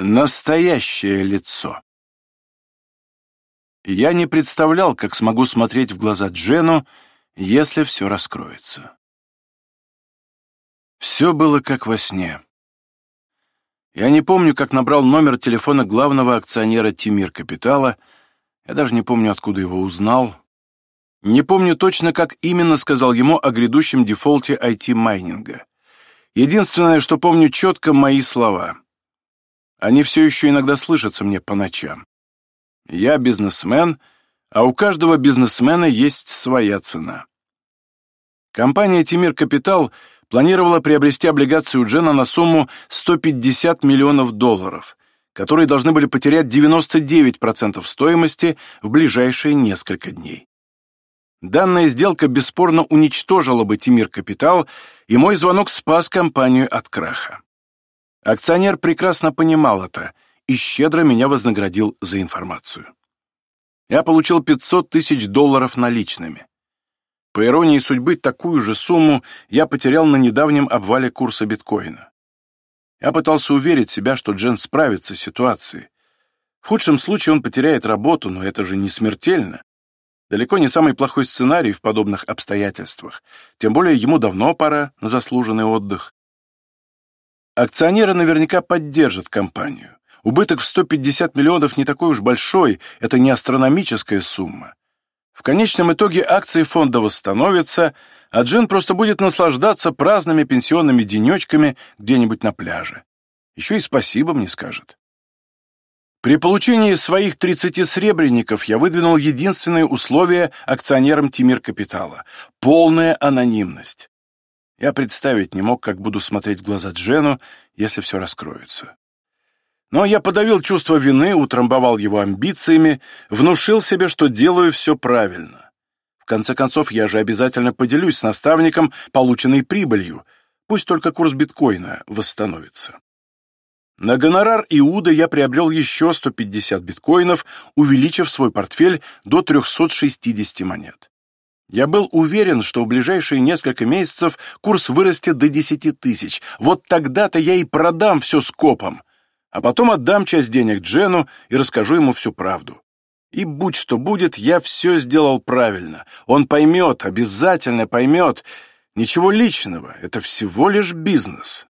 Настоящее лицо. Я не представлял, как смогу смотреть в глаза Джену, если все раскроется. Все было как во сне. Я не помню, как набрал номер телефона главного акционера Тимир Капитала, я даже не помню, откуда его узнал. Не помню точно, как именно сказал ему о грядущем дефолте IT-майнинга. Единственное, что помню четко, мои слова — они все еще иногда слышатся мне по ночам. Я бизнесмен, а у каждого бизнесмена есть своя цена. Компания «Тимир Капитал» планировала приобрести облигацию Джена на сумму 150 миллионов долларов, которые должны были потерять 99% стоимости в ближайшие несколько дней. Данная сделка бесспорно уничтожила бы Тимир Капитал, и мой звонок спас компанию от краха. Акционер прекрасно понимал это и щедро меня вознаградил за информацию. Я получил 500 тысяч долларов наличными. По иронии судьбы, такую же сумму я потерял на недавнем обвале курса биткоина. Я пытался уверить себя, что Джен справится с ситуацией. В худшем случае он потеряет работу, но это же не смертельно. Далеко не самый плохой сценарий в подобных обстоятельствах. Тем более ему давно пора на заслуженный отдых. Акционеры наверняка поддержат компанию. Убыток в 150 миллионов не такой уж большой, это не астрономическая сумма. В конечном итоге акции фонда восстановятся, а Джин просто будет наслаждаться праздными пенсионными денечками где-нибудь на пляже. Еще и спасибо мне скажет. При получении своих 30 сребреников я выдвинул единственное условие акционерам Тимир Капитала – полная анонимность. Я представить не мог, как буду смотреть в глаза Джену, если все раскроется. Но я подавил чувство вины, утрамбовал его амбициями, внушил себе, что делаю все правильно. В конце концов, я же обязательно поделюсь с наставником полученной прибылью, пусть только курс биткоина восстановится. На гонорар Иуда я приобрел еще 150 биткоинов, увеличив свой портфель до 360 монет. Я был уверен, что в ближайшие несколько месяцев курс вырастет до десяти тысяч. Вот тогда-то я и продам все скопом. А потом отдам часть денег Джену и расскажу ему всю правду. И будь что будет, я все сделал правильно. Он поймет, обязательно поймет. Ничего личного, это всего лишь бизнес.